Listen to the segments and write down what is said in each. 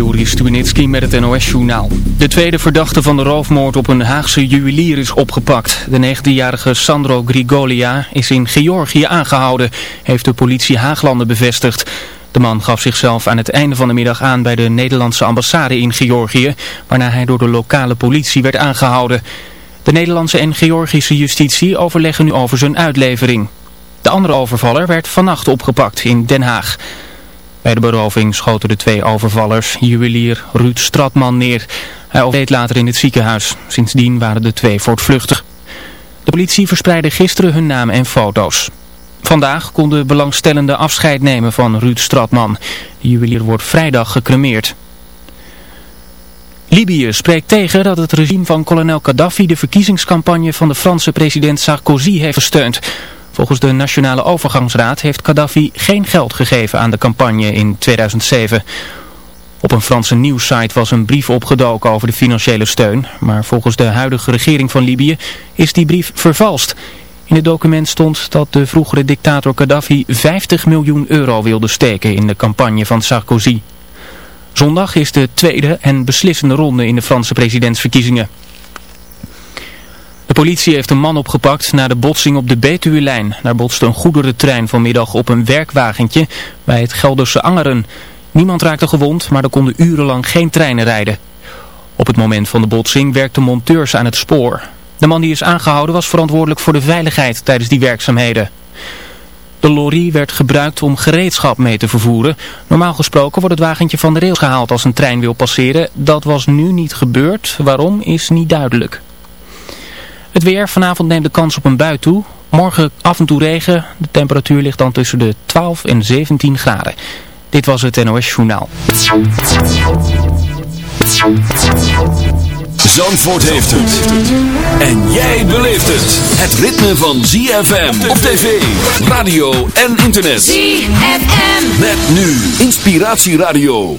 Juri Stubenitski met het NOS-journaal. De tweede verdachte van de roofmoord op een Haagse juwelier is opgepakt. De 19-jarige Sandro Grigolia is in Georgië aangehouden, heeft de politie Haaglanden bevestigd. De man gaf zichzelf aan het einde van de middag aan bij de Nederlandse ambassade in Georgië, waarna hij door de lokale politie werd aangehouden. De Nederlandse en Georgische justitie overleggen nu over zijn uitlevering. De andere overvaller werd vannacht opgepakt in Den Haag. Bij de beroving schoten de twee overvallers juwelier Ruud Stratman neer. Hij overleed later in het ziekenhuis. Sindsdien waren de twee voortvluchtig. De politie verspreidde gisteren hun naam en foto's. Vandaag konden belangstellenden afscheid nemen van Ruud Stratman. De juwelier wordt vrijdag gecremeerd. Libië spreekt tegen dat het regime van kolonel Gaddafi de verkiezingscampagne van de Franse president Sarkozy heeft gesteund. Volgens de Nationale Overgangsraad heeft Gaddafi geen geld gegeven aan de campagne in 2007. Op een Franse nieuwssite was een brief opgedoken over de financiële steun, maar volgens de huidige regering van Libië is die brief vervalst. In het document stond dat de vroegere dictator Gaddafi 50 miljoen euro wilde steken in de campagne van Sarkozy. Zondag is de tweede en beslissende ronde in de Franse presidentsverkiezingen. Politie heeft een man opgepakt na de botsing op de Betuwe-lijn. Daar botste een goederentrein vanmiddag op een werkwagentje bij het Gelderse Angeren. Niemand raakte gewond, maar er konden urenlang geen treinen rijden. Op het moment van de botsing werkten monteurs aan het spoor. De man die is aangehouden was verantwoordelijk voor de veiligheid tijdens die werkzaamheden. De lorry werd gebruikt om gereedschap mee te vervoeren. Normaal gesproken wordt het wagentje van de rails gehaald als een trein wil passeren. Dat was nu niet gebeurd. Waarom is niet duidelijk. Het weer, vanavond neemt de kans op een bui toe. Morgen af en toe regen. De temperatuur ligt dan tussen de 12 en 17 graden. Dit was het NOS Journaal. Zandvoort heeft het. En jij beleeft het. Het ritme van ZFM op tv, radio en internet. ZFM. Met nu Inspiratieradio.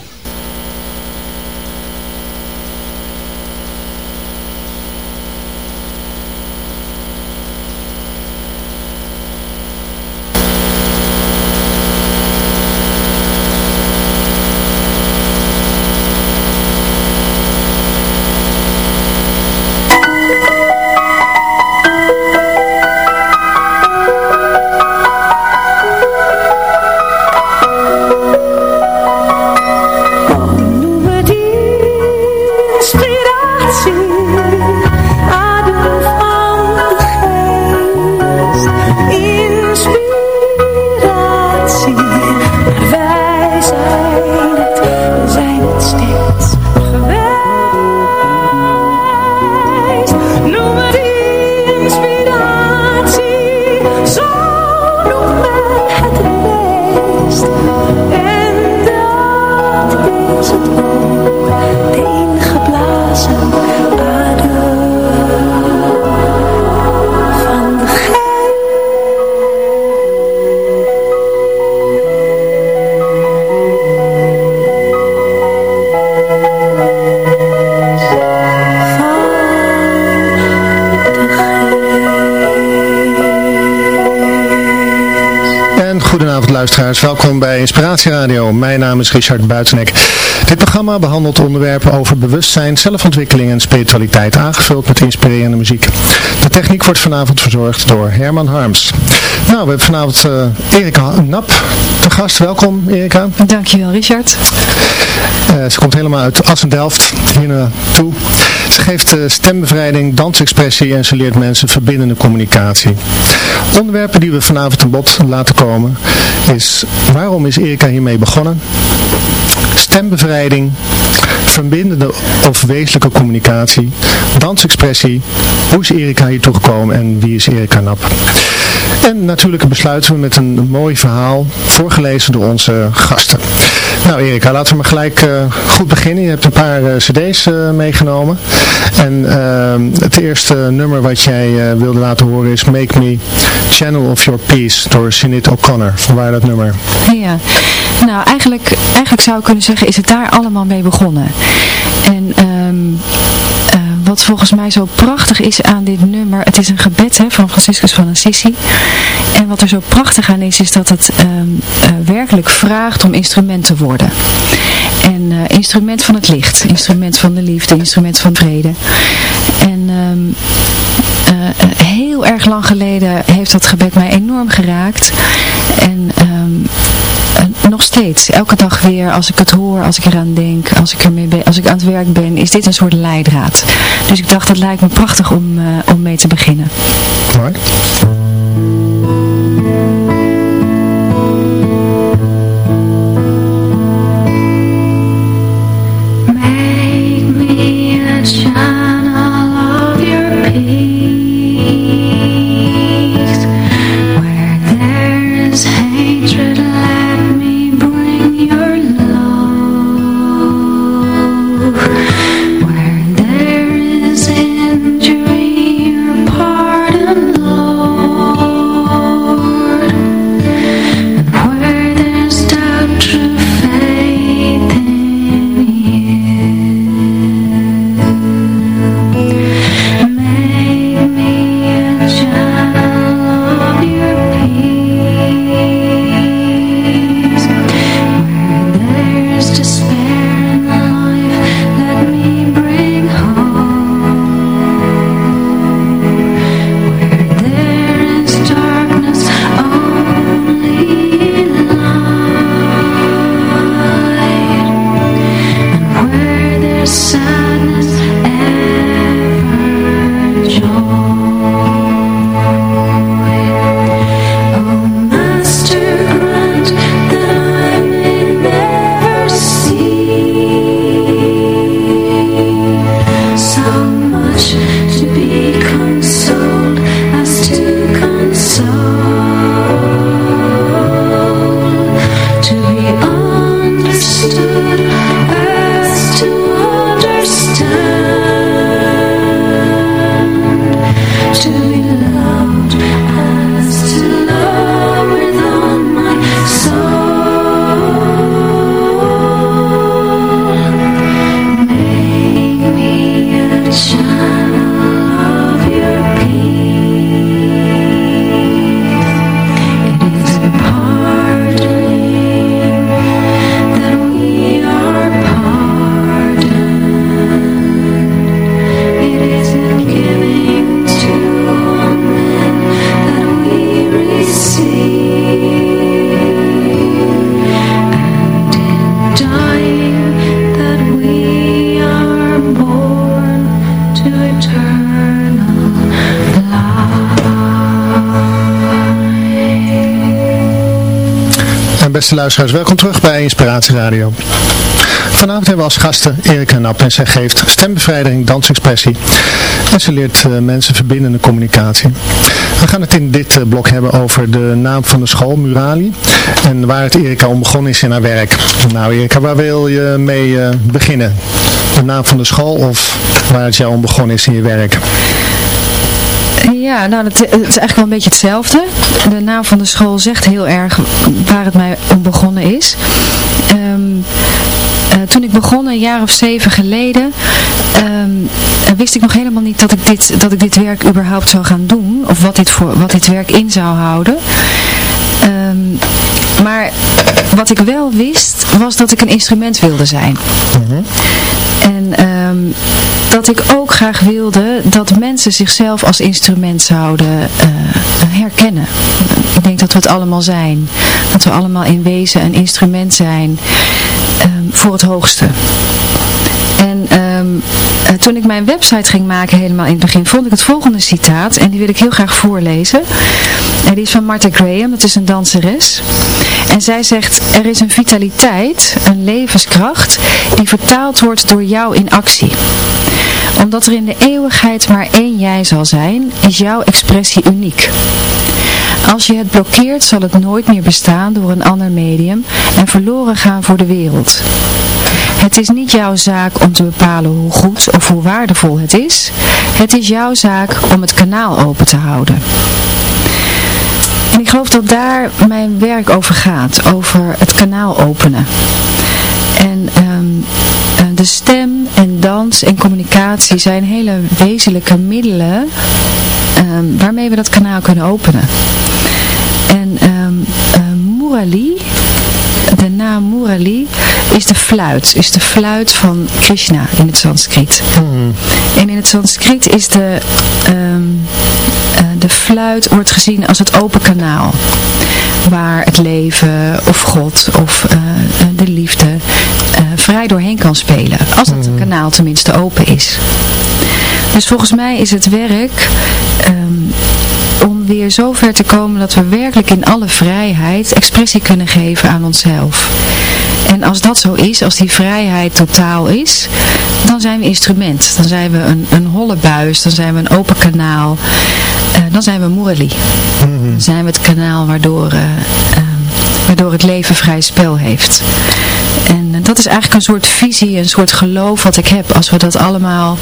Radio. Mijn naam is Richard Buitenek. Dit programma behandelt onderwerpen over bewustzijn, zelfontwikkeling en spiritualiteit, aangevuld met inspirerende muziek. De techniek wordt vanavond verzorgd door Herman Harms. Nou, we hebben vanavond eh, Erika Nap te gast. Welkom Erika. Dankjewel Richard. Eh, ze komt helemaal uit Assen-Delft hier naartoe. Ze geeft eh, stembevrijding, dansexpressie en ze leert mensen verbindende communicatie. Onderwerpen die we vanavond aan bod laten komen is waarom is Erika hiermee begonnen? Stembevrijding, verbindende of wezenlijke communicatie, dansexpressie, hoe is Erika hier toegekomen en wie is Erika Nap? En natuurlijk besluiten we met een mooi verhaal, voorgelezen door onze gasten. Nou Erika, laten we maar gelijk eh, goed beginnen. Je hebt een paar eh, cd's eh, meegenomen. En het eerste nummer wat jij wilde laten horen is Make Me Channel of Your Peace door Sinead O'Connor. Vanwaar dat nummer? Ja, nou eigenlijk, eigenlijk zou ik kunnen zeggen is het daar allemaal mee begonnen. En ehm, eh, wat volgens mij zo prachtig is aan dit nummer, het is een gebed hè, van Franciscus van Assisi. En wat er zo prachtig aan is, is dat het ehm, eh, werkelijk vraagt om instrument te worden. En eh, instrument van het licht, instrument van de liefde, instrument van vrede. En ehm, uh, heel erg lang geleden heeft dat gebed mij enorm geraakt. En uh, nog steeds, elke dag weer, als ik het hoor, als ik eraan denk, als ik, ermee ben, als ik aan het werk ben, is dit een soort leidraad. Dus ik dacht, het lijkt me prachtig om, uh, om mee te beginnen. Mooi. Beste welkom terug bij Inspiratie Radio. Vanavond hebben we als gasten Erika Nap en zij geeft stembevrijding, dansexpressie en ze leert uh, mensen verbindende communicatie. We gaan het in dit uh, blok hebben over de naam van de school, Murali, en waar het Erika om begonnen is in haar werk. Nou Erika, waar wil je mee uh, beginnen? De naam van de school of waar het jou om begonnen is in je werk? Ja, nou, het, het, is eigenlijk wel een beetje hetzelfde. De naam van de school zegt heel erg waar het mij om begonnen is. Um, uh, toen ik begon, een jaar of zeven geleden, um, wist ik nog helemaal niet dat ik, dit, dat ik dit werk überhaupt zou gaan doen. Of wat dit, voor, wat dit werk in zou houden. Um, maar wat ik wel wist, was dat ik een instrument wilde zijn. Mm -hmm. En um, dat ik ook graag wilde dat mensen zichzelf als instrument zouden uh, herkennen. Ik denk dat we het allemaal zijn. Dat we allemaal in wezen een instrument zijn um, voor het hoogste. En um, uh, toen ik mijn website ging maken helemaal in het begin, vond ik het volgende citaat. En die wil ik heel graag voorlezen. En die is van Martha Graham, dat is een danseres. En zij zegt, er is een vitaliteit, een levenskracht, die vertaald wordt door jou in actie omdat er in de eeuwigheid maar één jij zal zijn, is jouw expressie uniek. Als je het blokkeert zal het nooit meer bestaan door een ander medium en verloren gaan voor de wereld. Het is niet jouw zaak om te bepalen hoe goed of hoe waardevol het is. Het is jouw zaak om het kanaal open te houden. En ik geloof dat daar mijn werk over gaat, over het kanaal openen. En um, de stem en dans en communicatie zijn hele wezenlijke middelen um, waarmee we dat kanaal kunnen openen. En um, uh, Murali, de naam Murali, is de fluit. Is de fluit van Krishna in het Sanskriet. En in het Sanskriet is de, ehm, eh, de fluit wordt gezien als het open kanaal. Waar het leven of God of eh, de liefde eh, vrij doorheen kan spelen. Als het kanaal tenminste open is. Dus volgens mij is het werk ehm, om weer zo ver te komen dat we werkelijk in alle vrijheid expressie kunnen geven aan onszelf. En als dat zo is, als die vrijheid totaal is, dan zijn we instrument. Dan zijn we een, een holle buis, dan zijn we een open kanaal. Uh, dan zijn we Murali. Dan zijn we het kanaal waardoor, uh, uh, waardoor het leven vrij spel heeft. En dat is eigenlijk een soort visie, een soort geloof wat ik heb. Als we dat allemaal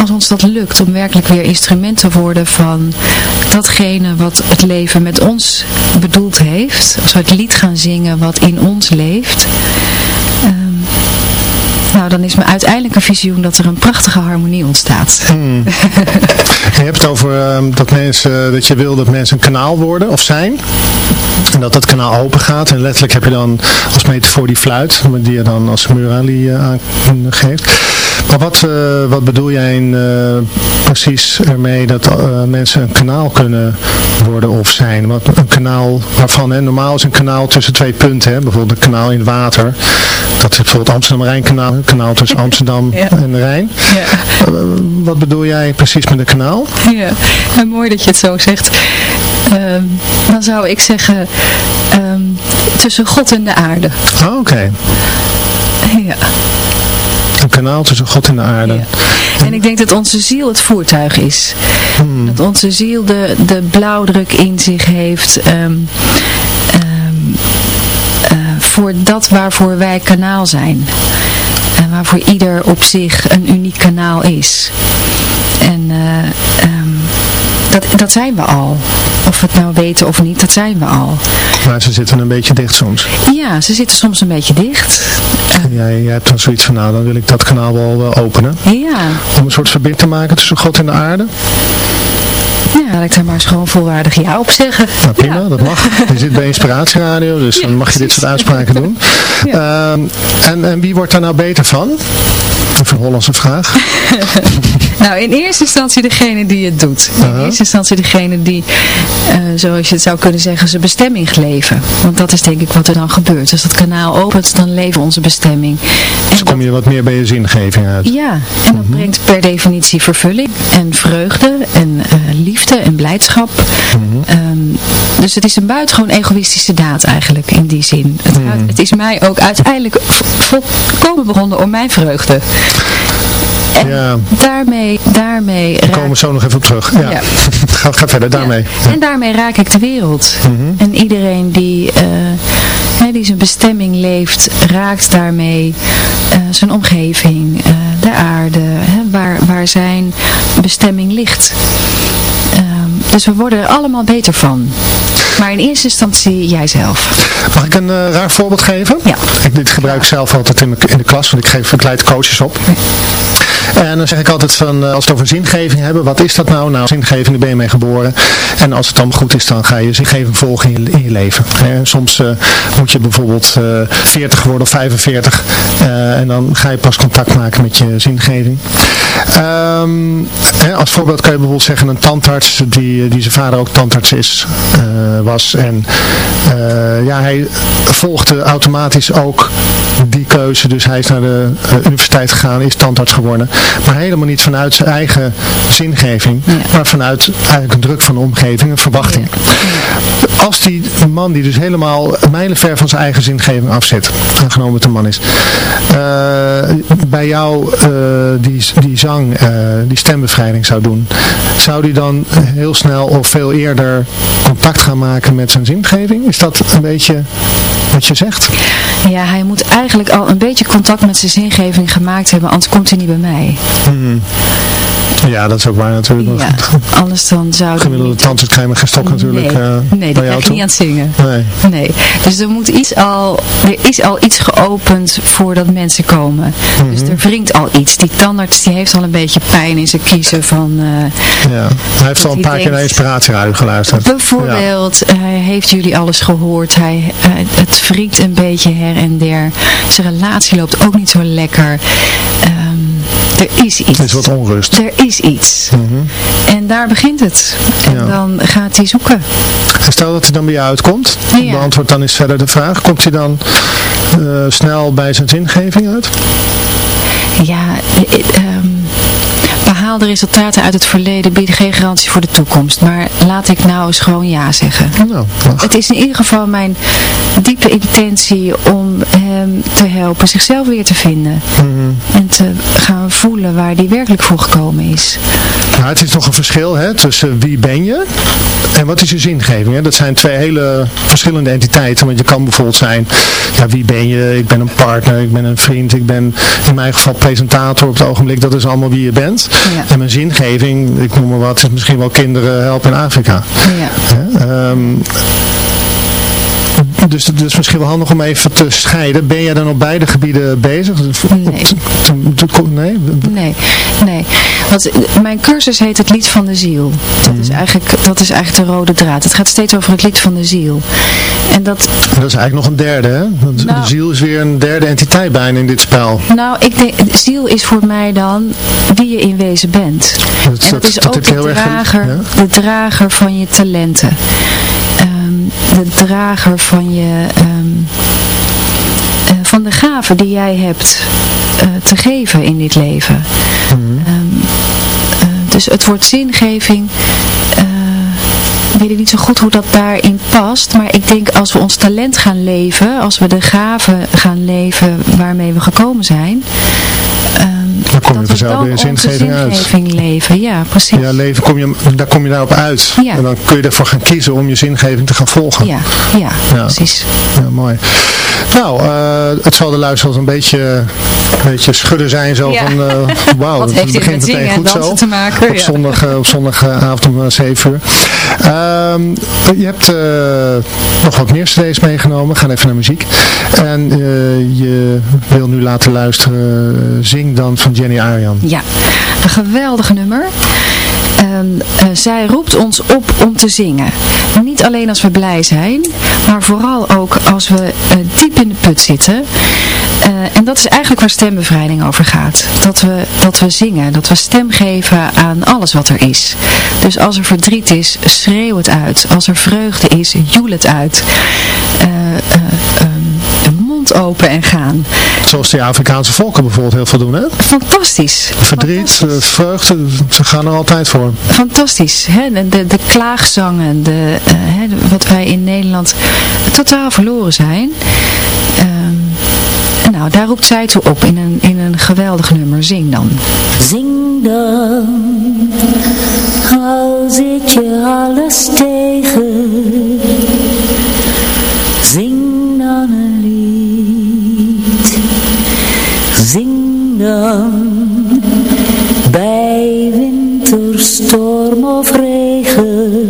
als ons dat lukt om werkelijk weer instrument te worden van datgene wat het leven met ons bedoeld heeft. Als we het lied gaan zingen wat in ons leeft. Nou, dan is mijn uiteindelijke visioen dat er een prachtige harmonie ontstaat. Hmm. je hebt het over uh, dat, mensen, dat je wil dat mensen een kanaal worden of zijn. En dat dat kanaal open gaat. En letterlijk heb je dan als metafoor die fluit, die je dan als murali uh, aangeeft. Maar wat, uh, wat bedoel jij in, uh, precies ermee dat mensen een kanaal kunnen worden of zijn? Want een kanaal waarvan, hè, normaal is een kanaal tussen twee punten, hè, bijvoorbeeld een kanaal in het water. Dat is bijvoorbeeld Amsterdam-Rijnkanaal, kanaal tussen Amsterdam ja. en de Rijn. Ja. wat bedoel jij precies met een kanaal? Ja, en mooi dat je het zo zegt. Um, dan zou ik zeggen um, tussen God en de aarde. Oh, Oké. Okay. Ja. Een kanaal tussen God en de aarde. Ja. En ik denk dat onze ziel het voertuig is. Hmm. Dat onze ziel de, de blauwdruk in zich heeft. Um, um, uh, voor dat waarvoor wij kanaal zijn. En waarvoor ieder op zich een uniek kanaal is. En uh, um, dat, dat zijn we al. Of we het nou weten of niet, dat zijn we al. Maar ze zitten een beetje dicht soms. Ja, ze zitten soms een beetje dicht. En jij, jij hebt dan zoiets van, nou dan wil ik dat kanaal wel uh, openen. Ja. Om een soort verbinding te maken tussen God en de aarde. Ja, laat ik daar maar eens gewoon volwaardig ja op zeggen. Nou, prima, ja. dat mag. Je zit bij Inspiratieradio, dus ja, dan mag je dit soort uitspraken doen. Ja. Um, en, en wie wordt daar nou beter van? Even een Hollandse vraag. nou, in eerste instantie degene die het doet. In uh -huh. eerste instantie degene die, uh, zoals je het zou kunnen zeggen, zijn bestemming leven. Want dat is denk ik wat er dan gebeurt. Als dat kanaal opent, dan leven onze bestemming. Dus kom je wat meer bij je zingeving uit. Ja, en dat uh -huh. brengt per definitie vervulling en vreugde en uh, liefde en blijdschap. Mhm. Um, dus het is een buitengewoon egoïstische daad eigenlijk in die zin. Het, Mhm. het is mij ook uiteindelijk volkomen begonnen om mijn vreugde. En ja. daarmee, daarmee Daar komen we zo nog even op terug. Ja. Ja. ga, ga verder, daarmee. Ja. En daarmee raak ik de wereld. Mhm. En iedereen die, uh, hè, die zijn bestemming leeft, raakt daarmee uh, zijn omgeving, uh, de aarde, hè, waar, waar zijn bestemming ligt. Um, dus we worden er allemaal beter van. Maar in eerste instantie jijzelf. Mag ik een uh, raar voorbeeld geven? Ja. Ik, dit gebruik ik zelf altijd in, in de klas, want ik geef ik leid coaches op. En dan zeg ik altijd van, als we het over zingeving hebben, wat is dat nou? Nou, zingeving, daar ben je mee geboren. En als het dan goed is, dan ga je zingeving volgen in je, leven. En soms uh, moet je bijvoorbeeld uh, 40 worden of 45. Uh, en dan ga je pas contact maken met je zingeving. Um, hè, als voorbeeld kan je bijvoorbeeld zeggen, een tandarts, die, die zijn vader ook tandarts is, was. En ja, hij volgde automatisch ook die keuze. Dus hij is naar de universiteit gegaan, is tandarts geworden. Maar helemaal niet vanuit zijn eigen zingeving, ja. maar vanuit eigenlijk een druk van de omgeving, een verwachting. Ja. Als die man die dus helemaal mijlenver van zijn eigen zingeving afzet, aangenomen het een man is, uh, bij jou uh, die, die zang, uh, die stembevrijding zou doen, zou die dan heel snel of veel eerder contact gaan maken met zijn zingeving? Is dat een beetje wat je zegt? Ja, hij moet eigenlijk al een beetje contact met zijn zingeving gemaakt hebben, anders komt hij niet bij mij. Hmm. Ja, dat is ook waar natuurlijk. Ja, anders dan zou Gemiddelde tandarts krijg je geen stok natuurlijk. Nee, uh, nee krijg je niet aan het zingen. Nee. nee. Dus er moet iets al, er is al iets geopend voordat mensen komen. Dus Mhm. er wringt al iets. Die tandarts die heeft al een beetje pijn in zijn kiezen van... Uh, ja, hij heeft al een paar keer naar inspiratieradio geluisterd. Bijvoorbeeld, ja. hij heeft jullie alles gehoord. Hij, hij, het wringt een beetje her en der. Zijn relatie loopt ook niet zo lekker. Er is iets. Er is wat onrust. Er is iets. Mm -hmm. En daar begint het. En ja. dan gaat hij zoeken. Stel dat hij dan bij jou uitkomt. Ja. Beantwoord dan eens verder de vraag. Komt hij dan uh, snel bij zijn zingeving uit? Ja, um, behaalde resultaten uit het verleden bieden geen garantie voor de toekomst. Maar laat ik nou eens gewoon ja zeggen. Nou, het is in ieder geval mijn diepe intentie om hem te helpen zichzelf weer te vinden. Mm -hmm. En te gaan voelen waar hij werkelijk voor gekomen is. Nou, het is toch een verschil hè, tussen wie ben je en wat is je zingeving. Hè? Dat zijn twee hele verschillende entiteiten. Want je kan bijvoorbeeld zijn, ja, wie ben je? Ik ben een partner, ik ben een vriend, ik ben in mijn geval presentator op het ogenblik. Dat is allemaal wie je bent. Ja. En mijn zingeving, ik noem maar wat, is misschien wel kinderen helpen in Afrika. Ja. Um, dus het is misschien wel handig om even te scheiden. Ben jij dan op beide gebieden bezig? Nee. Nee? Nee, nee. Want mijn cursus heet het lied van de ziel. Dat, is eigenlijk, dat is eigenlijk de rode draad. Het gaat steeds over het lied van de ziel. En dat, dat is eigenlijk nog een derde, hè? Want Nou. de ziel is weer een derde entiteit bijna in dit spel. nou, ik denk, de ziel is voor mij dan wie je in wezen bent. Dat, En dat is ook de heel erg... drager, ja? de drager van je talenten. Ehm, de drager van je... ehm, eh, van de gaven die jij hebt eh, te geven in dit leven. Mhm. Ehm, eh, dus het woord zingeving, weet ik niet zo goed hoe dat daarin past. Maar ik denk als we ons talent gaan leven, als we de gaven gaan leven waarmee we gekomen zijn. Dan kom je vanzelf onze zingeving uit. zingeving leven, ja precies. Ja, leven, kom je, daar kom je daarop uit. Ja. En dan kun je ervoor gaan kiezen om je zingeving te gaan volgen. Ja, ja, Ja. precies. Ja, mooi. Nou, eh, het zal de luisteraars een beetje, een beetje schudden zijn zo Ja. van, eh wauw, Wat het begint met meteen zingen goed zo. te maken? Op, zondag, eh, op zondagavond om 7 uur. Ehm, je hebt nog wat meer cd's meegenomen. We gaan even naar muziek. En je wil nu laten luisteren Zing dan van Jenny Arian. Ja, een geweldig nummer. Ehm, eh, zij roept ons op om te zingen. Niet alleen als we blij zijn, maar vooral ook als we eh, diep in de put zitten. Eh, en dat is eigenlijk waar stembevrijding over gaat. Dat we, dat we zingen, dat we stem geven aan alles wat er is. Dus als er verdriet is, schreeuw het uit. Als er vreugde is, joel het uit. Mond open en gaan. Zoals de Afrikaanse volken bijvoorbeeld heel veel doen. Hè? Fantastisch. Verdriet, Fantastisch. eh, vreugde, ze gaan er altijd voor. Fantastisch. Hè? De, de, de klaagzangen, de, eh, hè, wat wij in Nederland totaal verloren zijn. Ehm, nou, daar roept zij toe op in een, in een geweldig nummer. Zing dan. Zing dan, al zit je alles tegen. Bij winterstorm of regen.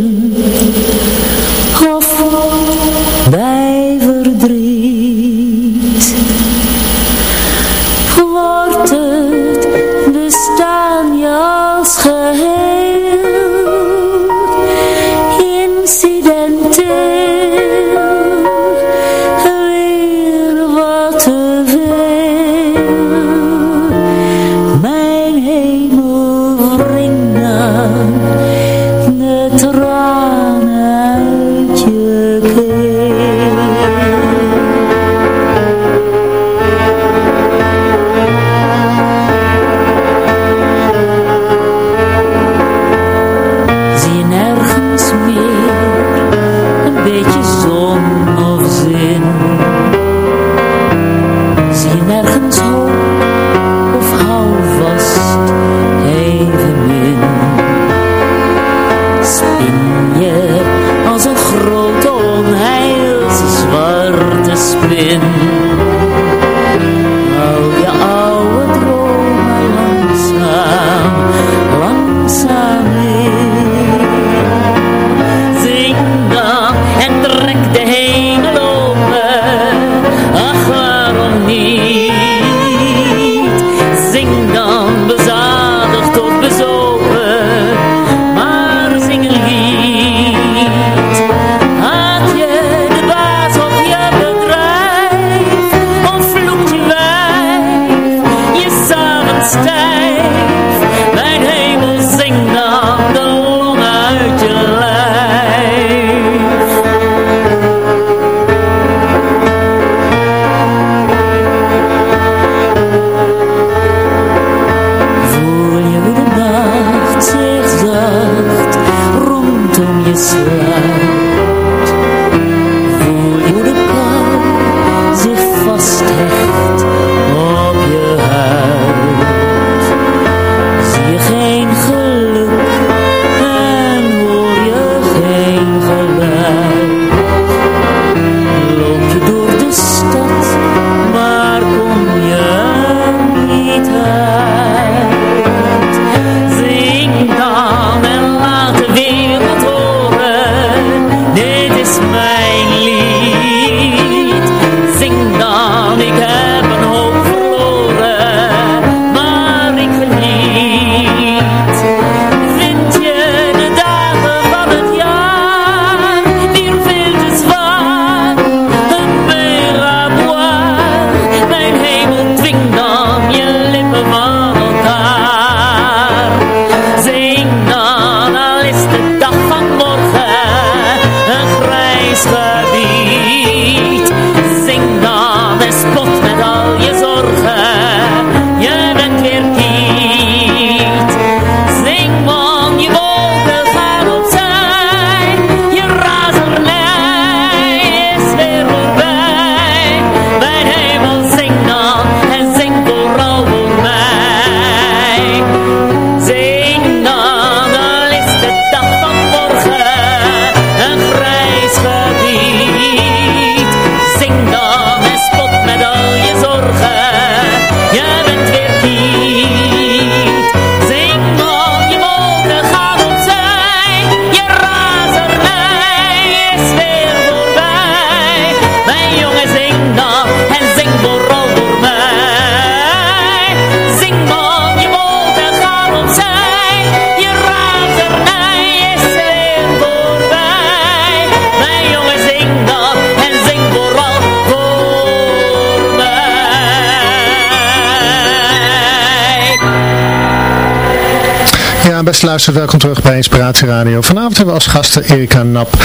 Beste luisteraar, welkom terug bij Inspiratie Radio. Vanavond hebben we als gasten Erika Nap.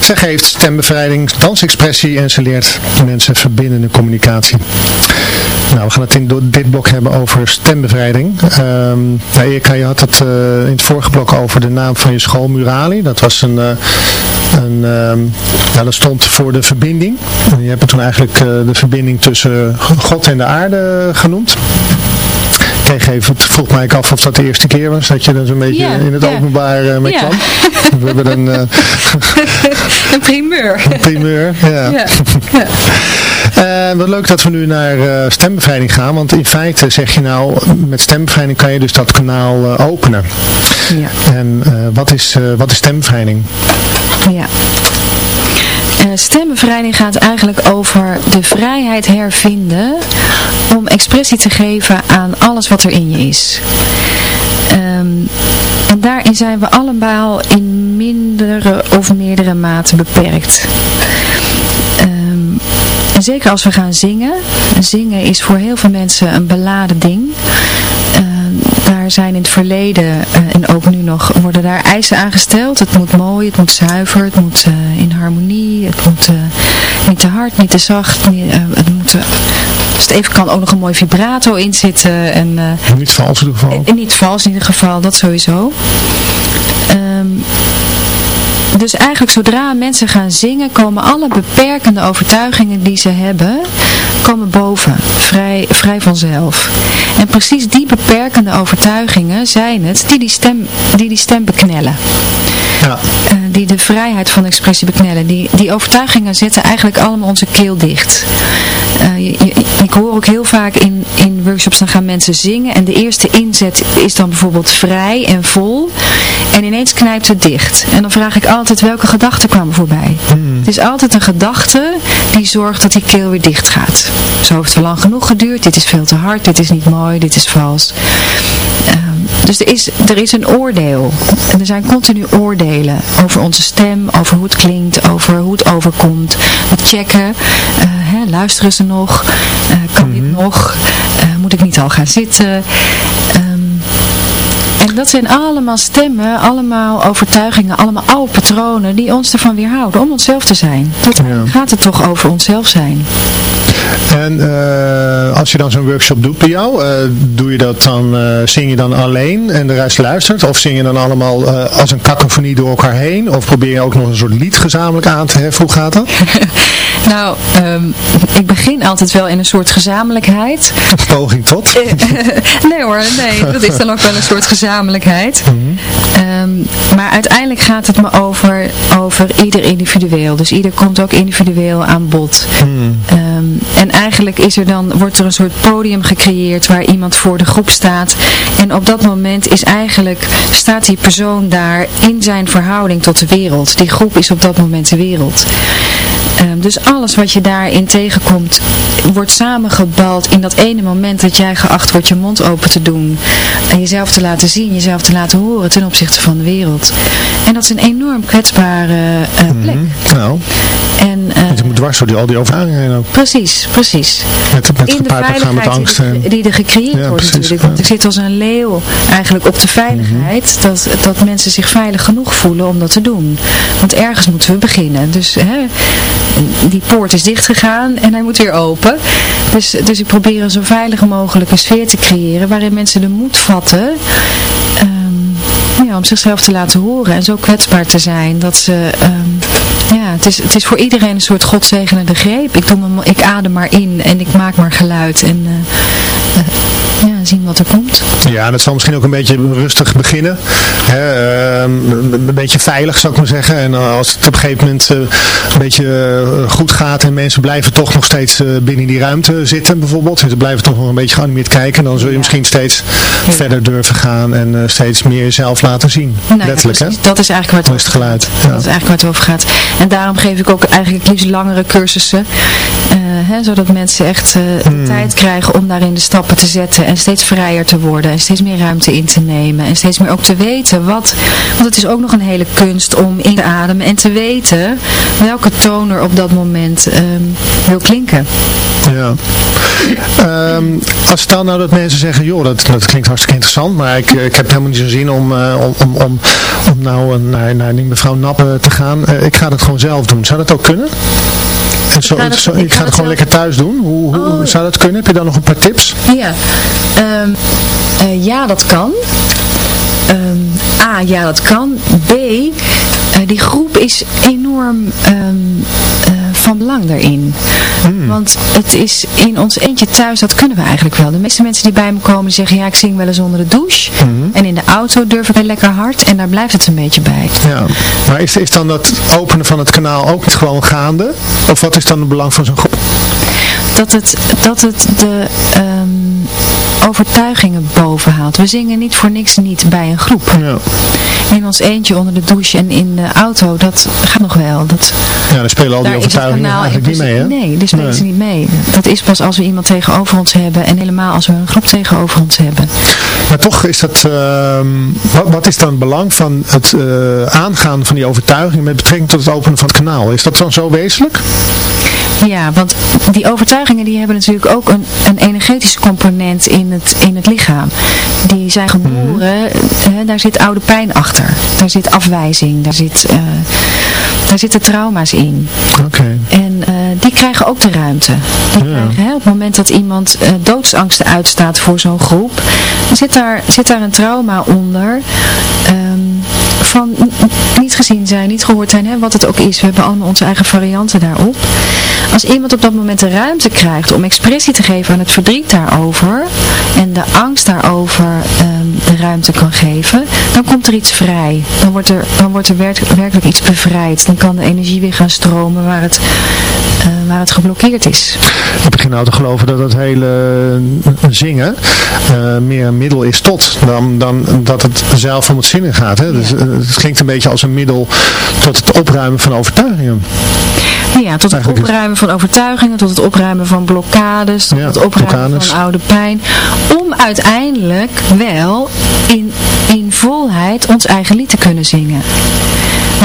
Zij geeft stembevrijding, dansexpressie en ze leert mensen verbindende communicatie. Nou, we gaan het in dit blok hebben over stembevrijding. Um, nou, Erika, je had het uh, in het vorige blok over de naam van je school, Murali. Dat was een... Uh, nou, dat stond voor de verbinding. En je hebt toen eigenlijk uh, de verbinding tussen God en de aarde genoemd kreeg even, het vroeg mij af of dat de eerste keer was dat je dan zo'n beetje in het openbaar uh, mee kwam. We hebben een... Uh, een primeur. Een primeur, ja. uh, wat leuk dat we nu naar stembevrijding gaan, want in feite zeg je nou, met stembevrijding kan je dus dat kanaal openen. Ja. En wat, is, wat is stembevrijding? Ja. Uh, stembevrijding gaat eigenlijk over de vrijheid hervinden om expressie te geven aan alles wat er in je is. Um, en daarin zijn we allemaal in mindere of meerdere mate beperkt. Um, en zeker als we gaan zingen. Zingen is voor heel veel mensen een beladen ding. Daar zijn in het verleden uh, en ook nu nog worden daar eisen aangesteld. Het moet mooi, het moet zuiver, het moet uh, in harmonie, het moet niet te hard, niet te zacht. Niet, het moet, als het even kan ook nog een mooi vibrato in zitten. En, niet vals in ieder geval. En, niet vals in ieder geval, dat sowieso. Um, dus eigenlijk zodra mensen gaan zingen, komen alle beperkende overtuigingen die ze hebben, komen boven, vrij, vrij vanzelf. En precies die beperkende overtuigingen zijn het die die stem, die, die stem beknellen. Ja. Uh, die de vrijheid van expressie beknellen. Die, die overtuigingen zetten eigenlijk allemaal onze keel dicht. Uh, je, je, ik hoor ook heel vaak in, in workshops, dan gaan mensen zingen en de eerste inzet is dan bijvoorbeeld vrij en vol. En ineens knijpt het dicht. En dan vraag ik altijd welke gedachten kwamen voorbij. Hmm. Het is altijd een gedachte die zorgt dat die keel weer dicht gaat. Zo heeft het lang genoeg geduurd, dit is veel te hard, dit is niet mooi, dit is vals. Um, dus er is, er is een oordeel. En er zijn continu oordelen over onze stem, over hoe het klinkt, over hoe het overkomt. Checken, uh, hè, luisteren ze nog, uh, kan mm -hmm. dit nog, uh, moet ik niet al gaan zitten. Um, en dat zijn allemaal stemmen, allemaal overtuigingen, allemaal oude patronen die ons ervan weerhouden om onszelf te zijn. Dat ja. gaat het toch over onszelf zijn. En uh, als je dan zo'n workshop doet bij jou, uh, doe je dat dan, uh, zing je dan alleen en de rest luistert? Of zing je dan allemaal als een kakofonie door elkaar heen? Of probeer je ook nog een soort lied gezamenlijk aan te heffen? Hoe gaat dat? nou, um, ik begin altijd wel in een soort gezamenlijkheid. Poging tot? nee hoor, nee, dat is dan ook wel een soort gezamenlijkheid. Mm -hmm. um, maar uiteindelijk gaat het me over, over ieder individueel. Dus ieder komt ook individueel aan bod. Mm. Um, en eigenlijk is er dan, wordt er een soort podium gecreëerd waar iemand voor de groep staat. En op dat moment is eigenlijk, staat die persoon daar in zijn verhouding tot de wereld. Die groep is op dat moment de wereld. Um, dus alles wat je daarin tegenkomt, wordt samengebald in dat ene moment dat jij geacht wordt je mond open te doen. En jezelf te laten zien, jezelf te laten horen ten opzichte van de wereld. En dat is een enorm kwetsbare uh, plek. Mm -hmm. Nou. En, uh, je moet dwars door die, al die overtuigingen ook. Precies, precies. Met, met in de veiligheid met angst die, die er gecreëerd ja, wordt precies, natuurlijk. Want ja. ik zit als een leeuw eigenlijk op de veiligheid. Mm -hmm. dat, dat mensen zich veilig genoeg voelen om dat te doen. Want ergens moeten we beginnen. Dus hè, die poort is dicht gegaan en hij moet weer open. Dus, dus ik probeer een zo veilig mogelijke sfeer te creëren waarin mensen de moed vatten ja, om zichzelf te laten horen en zo kwetsbaar te zijn dat ze... Um, ja, het is, het is voor iedereen een soort godzegenende greep. Ik, doe ik adem maar in en ik maak maar geluid en... Uh, uh, ja, zien wat er komt. Ja, dat zal misschien ook een beetje rustig beginnen. Hè, uh, een beetje veilig zou ik maar zeggen. En als het op een gegeven moment uh, een beetje uh, goed gaat en mensen blijven toch nog steeds binnen die ruimte zitten bijvoorbeeld. Ze blijven toch nog een beetje geanimeerd kijken. Dan zul je ja. misschien steeds ja. verder durven gaan en steeds meer jezelf laten zien. Nou, Letterlijk ja, hè? Dat is eigenlijk waar het, over geluid. gaat. Dat is eigenlijk waar het over gaat. En daarom geef ik ook eigenlijk liefst langere cursussen. Hè, zodat mensen echt de hmm. tijd krijgen om daarin de stappen te zetten en steeds vrijer te worden en steeds meer ruimte in te nemen en steeds meer ook te weten wat, want het is ook nog een hele kunst om in te ademen en te weten welke toon er op dat moment ehm, wil klinken. Ja. Um, als stel nou dat mensen zeggen, joh, dat, dat klinkt hartstikke interessant, maar ik, ik heb helemaal niet zo'n zin om, uh, om, om, om, om nou naar, naar mevrouw Nappen te gaan. Ik ga dat gewoon zelf doen. Zou dat ook kunnen? Zo, ik ga, dat, zo, ik ik ga het gewoon lekker thuis doen. Hoe, hoe oh. zou dat kunnen? Heb je dan nog een paar tips? Ja, um, uh, ja dat kan. Um, A, ja dat kan. B, die groep is enorm um, van belang daarin. Hmm. Want het is in ons eentje thuis, dat kunnen we eigenlijk wel. De meeste mensen die bij me komen zeggen, ja ik zing wel eens onder de douche. Hmm. En in de auto durf ik lekker hard en daar blijft het een beetje bij. Ja, maar is, is dan dat openen van het kanaal ook niet gewoon gaande? Of wat is dan het belang van zo'n groep? Dat het, dat het de... Um, overtuigingen bovenhaalt. We zingen niet voor niks niet bij een groep. Ja. In ons eentje onder de douche en in de auto, dat gaat nog wel. Dat, ja, dan spelen al die overtuigingen eigenlijk niet mee, hè? Nee, die spelen nee. ze niet mee. Dat is pas als we iemand tegenover ons hebben en helemaal als we een groep tegenover ons hebben. Maar toch is dat, uh, wat, wat, is dan het belang van het uh, aangaan van die overtuiging met betrekking tot het openen van het kanaal? Is dat dan zo wezenlijk? Ja, want die overtuigingen die hebben natuurlijk ook een, een energetische component in het, in het lichaam. Die zijn geboren, mm -hmm. daar zit oude pijn achter. Daar zit afwijzing, daar, zit, uh, daar zitten trauma's in. Okay. En uh, die krijgen ook de ruimte. Die ja. krijgen, hè, op het moment dat iemand uh, doodsangsten uitstaat voor zo'n groep, zit daar, zit daar een trauma onder. Um, van niet gezien zijn, niet gehoord zijn, hè, wat het ook is. We hebben allemaal onze eigen varianten daarop. Als iemand op dat moment de ruimte krijgt om expressie te geven aan het verdriet daarover en de angst daarover um, de ruimte kan geven, dan komt er iets vrij. Dan wordt er, dan wordt er werk, werkelijk iets bevrijd. Dan kan de energie weer gaan stromen waar het, waar het geblokkeerd is. Ik begin nou te geloven dat het hele zingen uh, meer een middel is tot dan, dan dat het zelf om het zingen gaat. Hè? Ja. Dus, het klinkt een beetje als een middel tot het opruimen van overtuigingen. Ja, tot het opruimen van overtuigingen, tot het opruimen van blokkades, tot ja, het opruimen blokkades. van oude pijn. Om uiteindelijk wel in, in volheid ons eigen lied te kunnen zingen.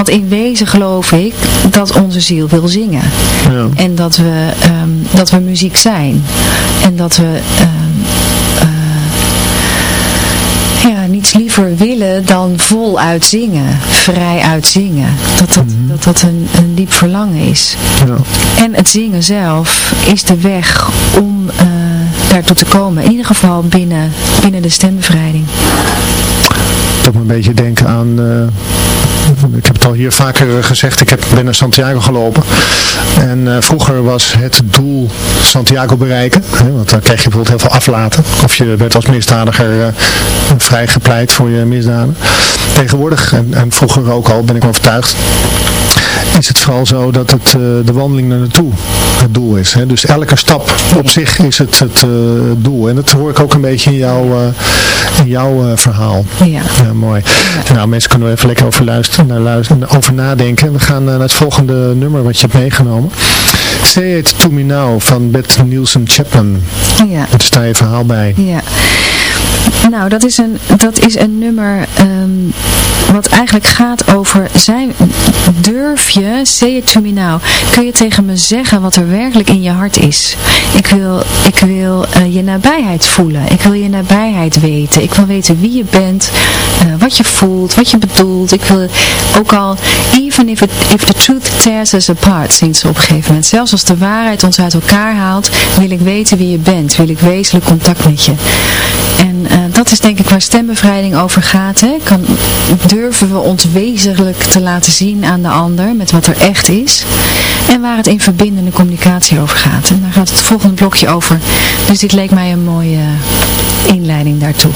Want in wezen geloof ik dat onze ziel wil zingen. Ja. En dat we, um, dat we muziek zijn. En dat we... Um, ja, niets liever willen dan voluit zingen, vrij uit zingen. Dat dat, mm -hmm. dat, dat een, een diep verlangen is. Ja. En het zingen zelf is de weg om uh, daartoe te komen. In ieder geval binnen, binnen de stembevrijding. Dat me een beetje denken aan... Uh ik heb het al hier vaker gezegd, ik heb, ben naar Santiago gelopen. En uh, vroeger was het doel Santiago bereiken. Hè, want dan kreeg je bijvoorbeeld heel veel aflaten. Of je werd als misdadiger uh, vrijgepleit voor je misdaden. Tegenwoordig, en, en vroeger ook al, ben ik overtuigd is het vooral zo dat het, uh, de wandeling naar naartoe het doel is. Hè? Dus elke stap op zich is het het uh, doel. En dat hoor ik ook een beetje in jouw, uh, in jouw verhaal. Ja. ja mooi. Ja. Nou, mensen kunnen we even lekker over luisteren, naar luisteren, over nadenken. We gaan naar het volgende nummer wat je hebt meegenomen. Say It To Me Now van Beth Nielsen Chapman. Ja. Daar sta je verhaal bij. Ja. Nou, dat is een, dat is een nummer um, wat eigenlijk gaat over, zijn, durf je, say it to me now, kun je tegen me zeggen wat er werkelijk in je hart is. Ik wil, ik wil uh, je nabijheid voelen, ik wil je nabijheid weten, ik wil weten wie je bent, uh, wat je voelt, wat je bedoelt. Ik wil ook al, even if, if the truth tears us apart, ze op een gegeven moment. Zelfs als de waarheid ons uit elkaar haalt, wil ik weten wie je bent, wil ik wezenlijk contact met je. En uh, dat is denk ik waar stembevrijding over gaat. Hè? Kan, durven we ons wezenlijk te laten zien aan de ander met wat er echt is. En waar het in verbindende communicatie over gaat. En daar gaat het volgende blokje over. Dus dit leek mij een mooie inleiding daartoe.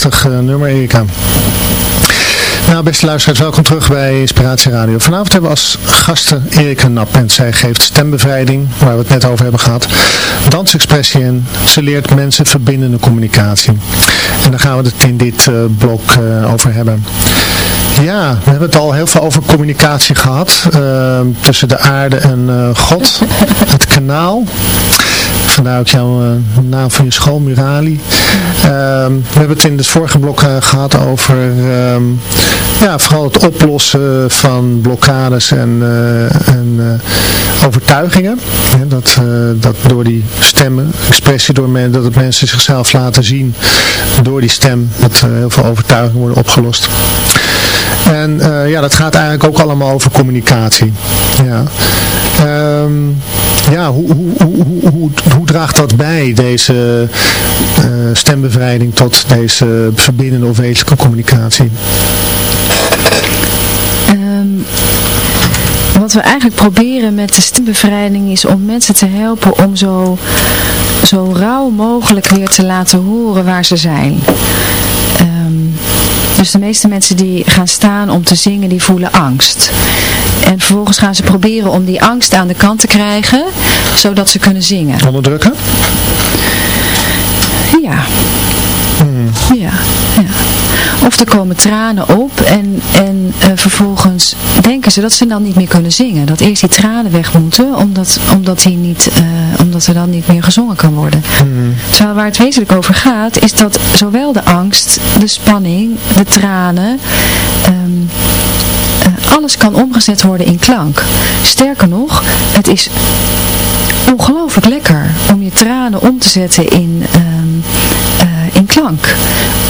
Prachtig nummer Erika. Nou, beste luisteraars, welkom terug bij Inspiratie Radio. Vanavond hebben we als gasten Erika Nap en zij geeft stembevrijding, waar we het net over hebben gehad, dansexpressie en ze leert mensen verbindende communicatie. En daar gaan we het in dit uh, blok uh, over hebben. Ja, we hebben het al heel veel over communicatie gehad. Tussen de aarde en God. Het kanaal. Vandaar ook jouw uh, naam van je school, Murali. Ehm, we hebben het in het vorige blok gehad over um, ja, vooral het oplossen van blokkades en, en overtuigingen. Dat, dat door die stemmen, expressie, door men, dat het mensen zichzelf laten zien door die stem, dat heel veel overtuigingen worden opgelost. En ja, dat gaat eigenlijk ook allemaal over communicatie. Ja, um, ja hoe, hoe, hoe, hoe, draagt dat bij, deze uh, stembevrijding, tot deze verbindende of wezenlijke communicatie? Um, wat we eigenlijk proberen met de stembevrijding is om mensen te helpen om zo, zo rauw mogelijk weer te laten horen waar ze zijn. Um, dus de meeste mensen die gaan staan om te zingen, die voelen angst. En vervolgens gaan ze proberen om die angst aan de kant te krijgen, zodat ze kunnen zingen. Onderdrukken? Ja. Hmm. Ja, ja. Of er komen tranen op en, en uh, vervolgens denken ze dat ze dan niet meer kunnen zingen. Dat eerst die tranen weg moeten, omdat, omdat, die niet, uh, omdat er dan niet meer gezongen kan worden. Hmm. Terwijl waar het wezenlijk over gaat, is dat zowel de angst, de spanning, de tranen... Um, uh, alles kan omgezet worden in klank. Sterker nog, het is ongelooflijk lekker om je tranen om te zetten in, um, uh, in klank.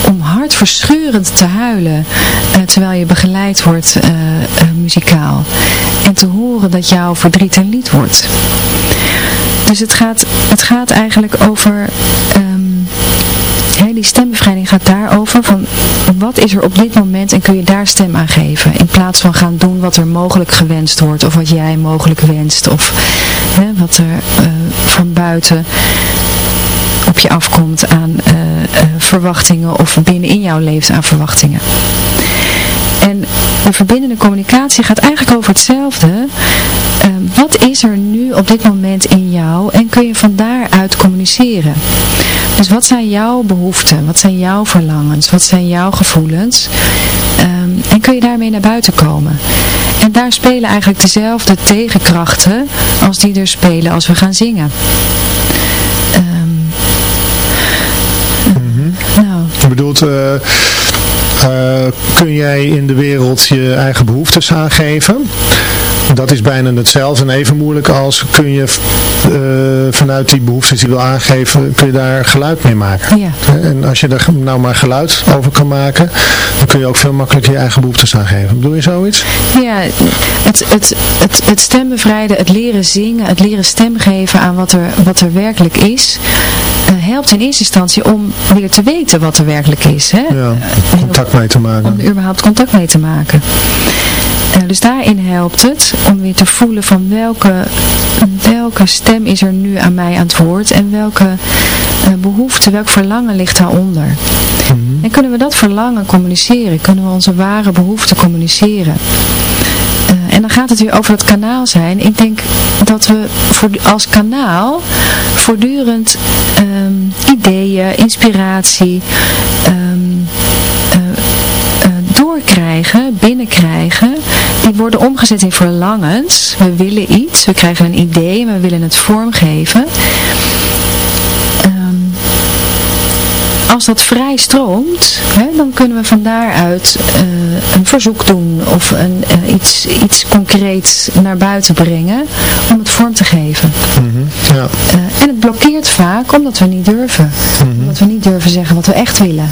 Om hartverscheurend te huilen uh, terwijl je begeleid wordt uh, muzikaal. En te horen dat jouw verdriet een lied wordt. Dus het gaat, het gaat eigenlijk over... Um, die stembevrijding gaat daarover van wat is er op dit moment en kun je daar stem aan geven. In plaats van gaan doen wat er mogelijk gewenst wordt of wat jij mogelijk wenst of he, wat er uh, van buiten op je afkomt aan uh, uh, verwachtingen of binnenin jouw leeft aan verwachtingen. En de verbindende communicatie gaat eigenlijk over hetzelfde. Uh, wat is er nu op dit moment in jou en kun je van daaruit communiceren? Dus wat zijn jouw behoeften? Wat zijn jouw verlangens? Wat zijn jouw gevoelens? Um, en kun je daarmee naar buiten komen? En daar spelen eigenlijk dezelfde tegenkrachten als die er spelen als we gaan zingen. Um, mm -hmm. nou. Je bedoelt... Uh... Uh, kun jij in de wereld je eigen behoeftes aangeven? Dat is bijna hetzelfde en even moeilijk als kun je uh, vanuit die behoeftes die je wil aangeven, kun je daar geluid mee maken. Ja. En als je er nou maar geluid over kan maken, dan kun je ook veel makkelijker je eigen behoeftes aangeven. Bedoel je zoiets? Ja, het, het, het, het stembevrijden, het leren zingen, het leren stem geven aan wat er, wat er werkelijk is, uh, helpt in eerste instantie om weer te weten wat er werkelijk is. Hè? Ja, contact mee te maken. Om er überhaupt contact mee te maken. Uh, dus daarin helpt het om weer te voelen van welke, welke stem is er nu aan mij aan het woord en welke uh, behoefte, welk verlangen ligt daaronder. Mm -hmm. En kunnen we dat verlangen communiceren? Kunnen we onze ware behoeften communiceren? Uh, en dan gaat het weer over het kanaal zijn. Ik denk dat we voor, als kanaal voortdurend um, ideeën, inspiratie um, doorkrijgen, binnenkrijgen, die worden omgezet in verlangens. We willen iets, we krijgen een idee we willen het vormgeven. Um, als dat vrij stroomt, hè, dan kunnen we van daaruit uh, een verzoek doen of een, uh, iets, iets concreets naar buiten brengen om het vorm te geven. Mm -hmm. ja. uh, en het blokkeert vaak omdat we niet durven. Mm -hmm. Omdat we niet durven zeggen wat we echt willen.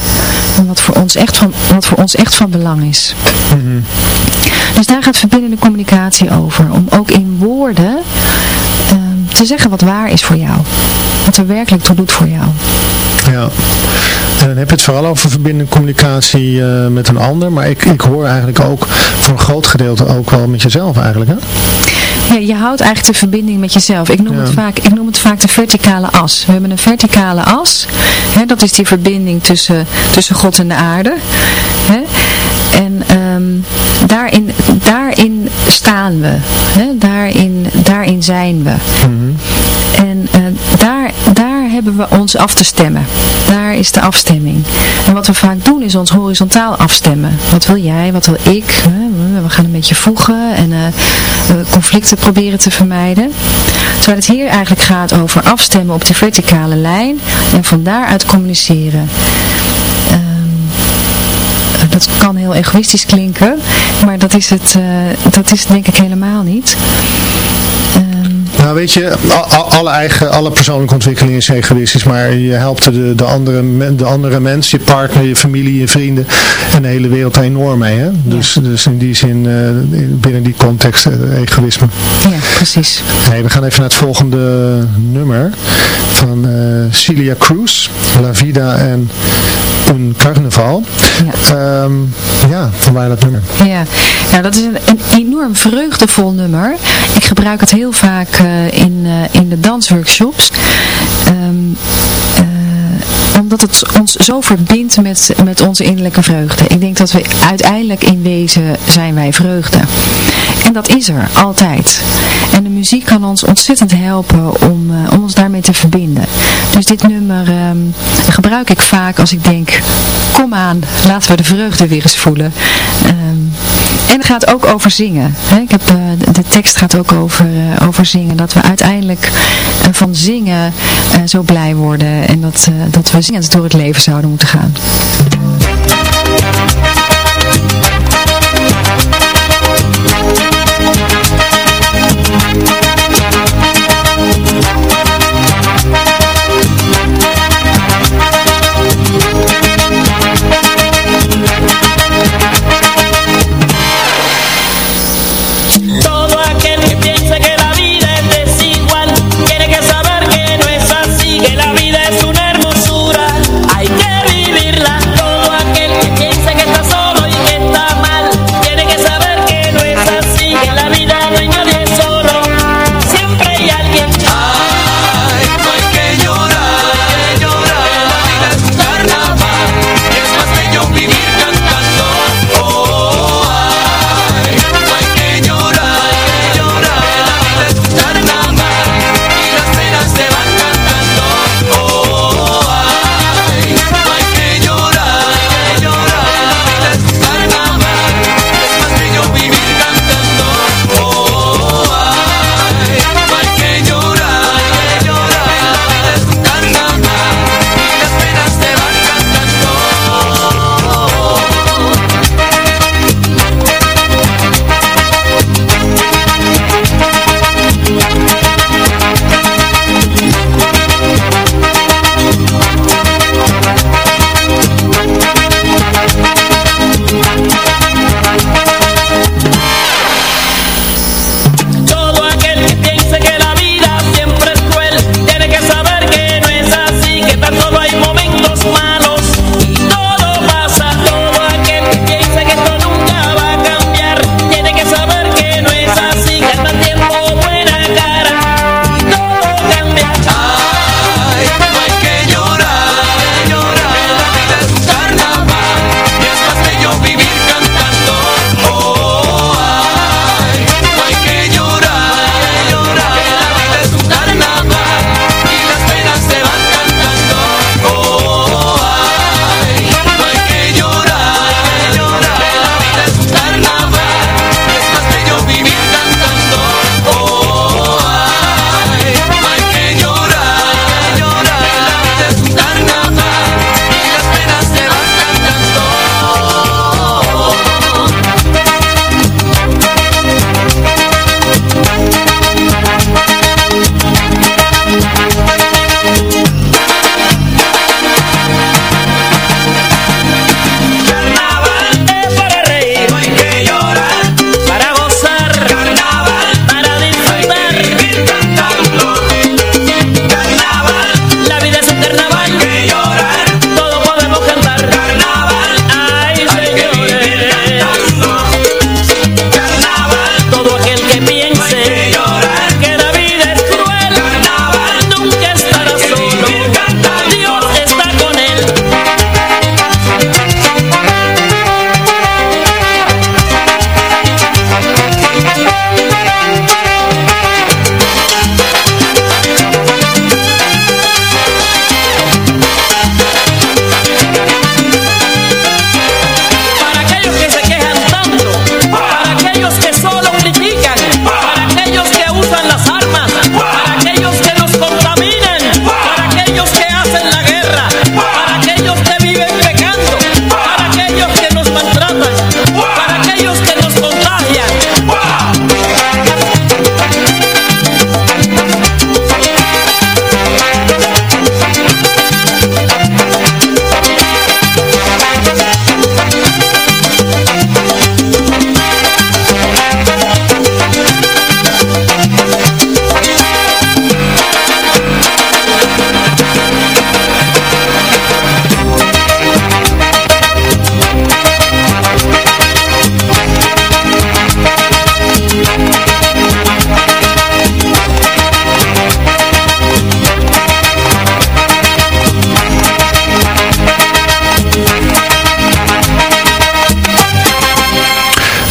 En wat voor ons echt van, wat voor ons echt van belang is. Mm -hmm. Dus daar gaat verbindende communicatie over. Om ook in woorden te zeggen wat waar is voor jou. Wat er werkelijk toe doet voor jou. Ja. En dan heb je het vooral over verbinding communicatie uh, met een ander. Maar ik, ik hoor eigenlijk ook voor een groot gedeelte ook wel met jezelf eigenlijk. Hè? Ja, je houdt eigenlijk de verbinding met jezelf. Ik noem, het, vaak, ik noem het vaak de verticale as. We hebben een verticale as. Hè, dat is die verbinding tussen, tussen God en de aarde. Hè? En um, daarin, daarin staan we. Hè? Daarin, daarin zijn we. Mm -hmm. En uh, daar, daar hebben we ons af te stemmen. Daar is de afstemming. En wat we vaak doen is ons horizontaal afstemmen. Wat wil jij, wat wil ik? We gaan een beetje voegen en uh, conflicten proberen te vermijden. Terwijl het hier eigenlijk gaat over afstemmen op die verticale lijn en van daaruit communiceren. Um, dat kan heel egoïstisch klinken, maar dat is het, uh, dat is het denk ik helemaal niet. Nou weet je, alle, eigen, alle persoonlijke ontwikkeling is egoïstisch, maar je helpt de, de, andere, de andere mensen, je partner, je familie, je vrienden en de hele wereld enorm mee. Hè? Dus, dus in die zin, uh, binnen die context, uh, egoïsme. Ja, precies. We gaan even naar het volgende nummer van uh, Celia Cruz, La Vida en een carnaval. Ja, um, ja vanwaar dat nummer. Ja, nou dat is een, een enorm vreugdevol nummer. Ik gebruik het heel vaak uh, in, uh, in de dansworkshops. Um, uh, omdat het ons zo verbindt met, met onze innerlijke vreugde. Ik denk dat we uiteindelijk in wezen zijn wij vreugde. En dat is er, altijd. En de muziek kan ons ontzettend helpen om, uh, om ons daarmee te verbinden. Dus dit nummer um, gebruik ik vaak als ik denk, kom aan, laten we de vreugde weer eens voelen. Um, en het gaat ook over zingen. Ik heb, uh, de tekst gaat ook over, uh, over zingen. Dat we uiteindelijk van zingen zo blij worden. En dat, dat we zingend door het leven zouden moeten gaan.